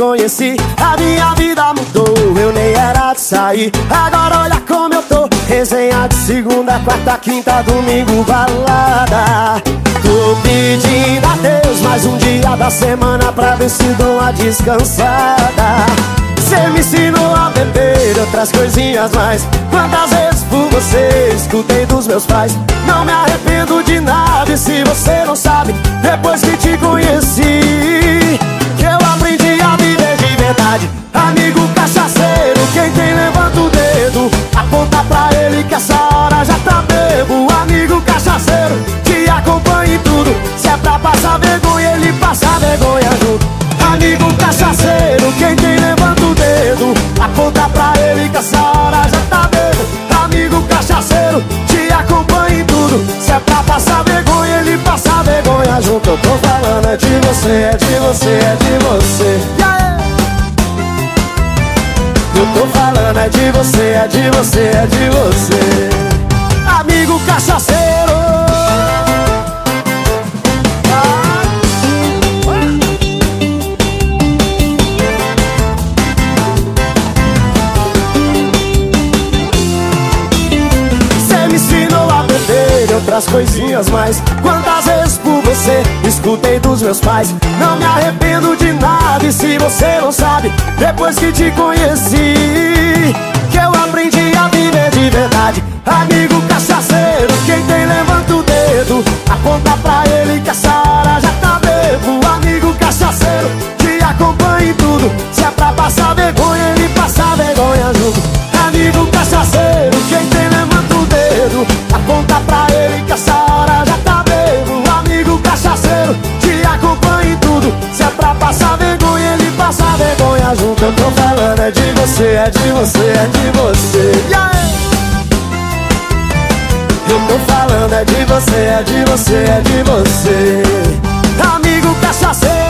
conheci A minha vida mudou, eu nem era de sair Agora olha como eu tô. Resenha de segunda, quarta, quinta, domingo, balada. Tô pedindo a Deus mais um dia da semana Pra ver se dou uma descansada. Cê me ensinou a beber outras coisinhas mais. Quantas vezes por você escutei dos meus pais? Não me arrependo de nada e se você não sabe Depois que te conheci você, é de você, é de você! Eu tô falando é de você, é de você, é de você. Amigo cachaceiro. Você me ensinou a beber outras coisinhas Quantas vezes você escutei dos meus pais. Não me arrependo de nada e se você não sabe Depois que te conheci Que eu aprendi a viver de verdade. Amigo cachaceiro, quem tem levanta o dedo. Aponta pra ele que essa hora já tá bebo. Amigo cachaceiro, te acompanha em tudo. Se é pra passar Eu tô falando é de você, é de você, é de você! Eu tô falando é de você, é de você, é de você. Amigo cachaceiro.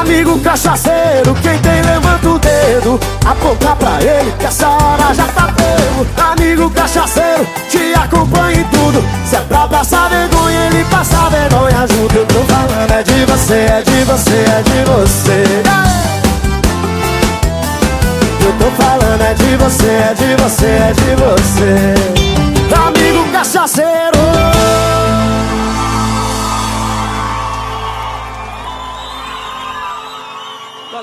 Amigo cachaceiro, quem tem levanta o dedo. Aponta pra ele que essa hora já tá bebo Amigo cachaceiro, te acompanha em tudo. Se é pra passar vergonha, você, é de você. Eu tô falando é de você, é de você, é de você. Amigo cachaceiro.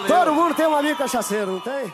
Todo mundo tem um amigo cachaceiro, não tem?